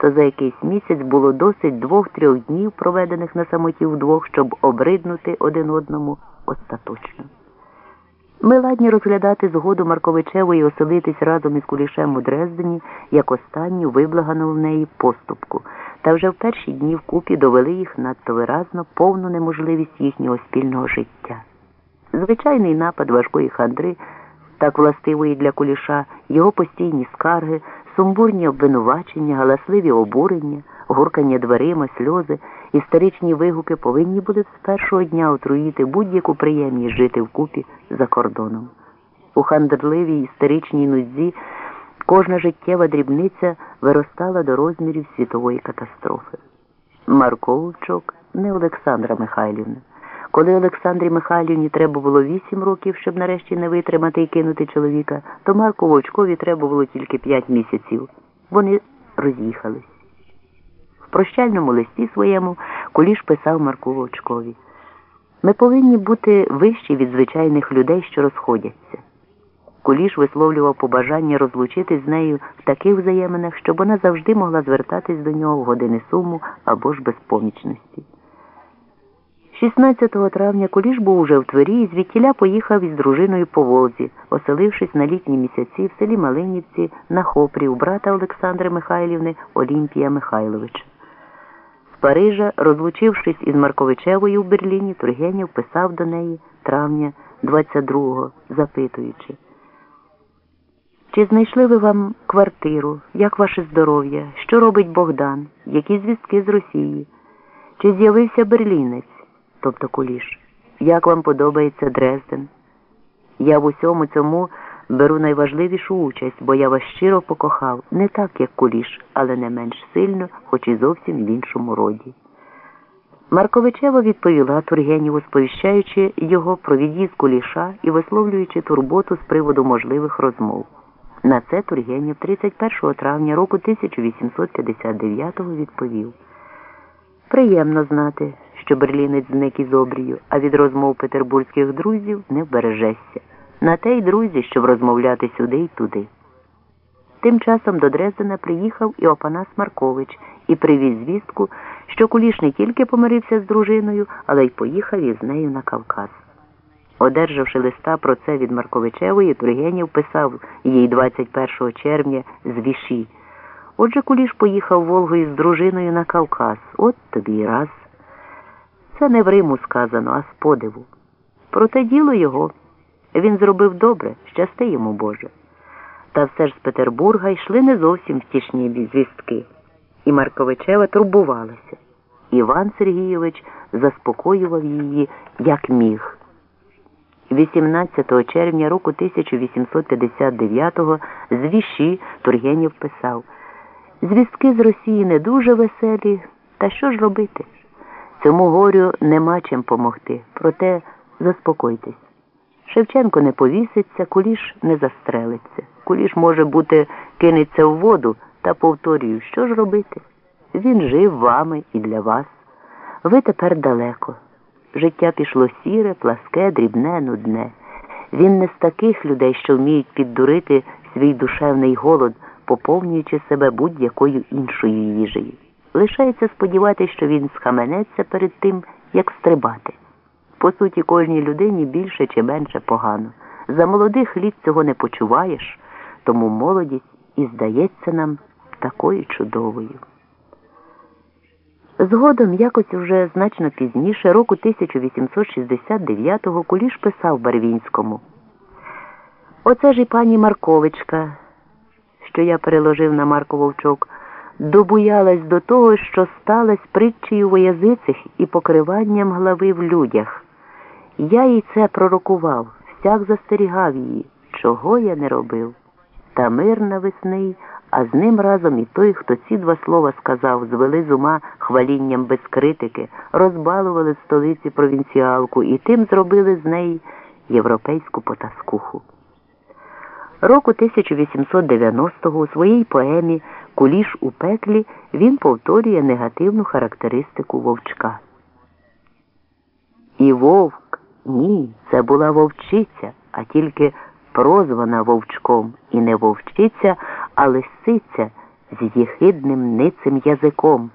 то за якийсь місяць було досить двох-трьох днів, проведених на самоті вдвох, щоб обриднути один одному остаточно. Ми ладні розглядати згоду Марковичевої оселитись разом із кулішем у Дрездені як останню виблагану в неї поступку, та вже в перші дні вкупі довели їх надто виразно повну неможливість їхнього спільного життя. Звичайний напад важкої хандри, так властивої для куліша, його постійні скарги, сумбурні обвинувачення, галасливі обурення, гуркання дверима, сльози, історичні вигуки повинні були з першого дня отруїти будь-яку приємність жити вкупі за кордоном. У хандрливій історичній нудзі кожна життєва дрібниця виростала до розмірів світової катастрофи. Марко Вовчок, не Олександра Михайлівна. Коли Олександрі Михайлівні треба було вісім років, щоб нарешті не витримати і кинути чоловіка, то Марку Вовчкові треба було тільки п'ять місяців. Вони роз'їхались. В прощальному листі своєму Куліш писав Марку Вовчкові. Ми повинні бути вищі від звичайних людей, що розходяться. Куліш висловлював побажання розлучитись з нею в таких взаєминах, щоб вона завжди могла звертатись до нього в години суму або ж безпомічності. 16 травня Куліш був уже в Твері і звідтіля поїхав із дружиною по Волзі, оселившись на літні місяці в селі Малинівці на Хопрі у брата Олександри Михайлівни Олімпія Михайловича. З Парижа, розлучившись із Марковичевою в Берліні, Тургенів писав до неї травня 22-го, запитуючи. Чи знайшли ви вам квартиру? Як ваше здоров'я? Що робить Богдан? Які звістки з Росії? Чи з'явився берлінець? Тобто куліш. Як вам подобається Дрезден? Я в усьому цьому беру найважливішу участь, бо я вас щиро покохав, не так, як куліш, але не менш сильно, хоч і зовсім в іншому роді. Марковичева відповіла Тургенєву, сповіщаючи його про від'їзд куліша і висловлюючи турботу з приводу можливих розмов. На це Тургенєв 31 травня року 1859 відповів. Приємно знати, що берлінець зник із обрію, а від розмов петербурзьких друзів не вбережешся. На те й друзі, щоб розмовляти сюди й туди. Тим часом до Дрездена приїхав і Опанас Маркович і привіз звістку, що Куліш не тільки помирився з дружиною, але й поїхав із нею на Кавказ. Одержавши листа про це від Марковичевої, Тургенів писав їй 21 червня з віші. Отже, Куліш поїхав Волгою з дружиною на Кавказ. От тобі й раз. Це не в Риму сказано, а з подиву. Проте діло його. Він зробив добре, щасти йому Боже. Та все ж з Петербурга йшли не зовсім втішні звістки. І Марковичева турбувалася. Іван Сергійович заспокоював її, як міг. 18 червня року 1859-го з віші Тургенєв писав Звістки з Росії не дуже веселі, та що ж робити? Цьому горю нема чим помогти, проте заспокойтесь. Шевченко не повіситься, куліш не застрелиться. Куліш, може бути, кинеться в воду та повторюю, що ж робити? Він жив вами і для вас. Ви тепер далеко. Життя пішло сіре, пласке, дрібне, нудне. Він не з таких людей, що вміють піддурити свій душевний голод, поповнюючи себе будь-якою іншою їжею. Лишається сподіватися, що він схаменеться перед тим, як стрибати. По суті, кожній людині більше чи менше погано. За молодих літ цього не почуваєш, тому молодість і здається нам такою чудовою. Згодом, якось уже значно пізніше, року 1869-го Куліш писав Барвінському. Оце ж і пані Марковичка, що я переложив на Марко Вовчок добуялась до того, що сталась притчею в язицях і покриванням глави в людях. Я їй це пророкував, всяк застерігав її, чого я не робив. Та мир навесний, а з ним разом і той, хто ці два слова сказав, звели з ума хвалінням без критики, розбалували столиці провінціалку і тим зробили з неї європейську потаскуху. Року 1890-го у своїй поемі Куліш у пеклі він повторює негативну характеристику вовчка. І вовк ні, це була вовчиця, а тільки прозвана вовчком, і не вовчиця, а лисиця, з єхидним ницим язиком.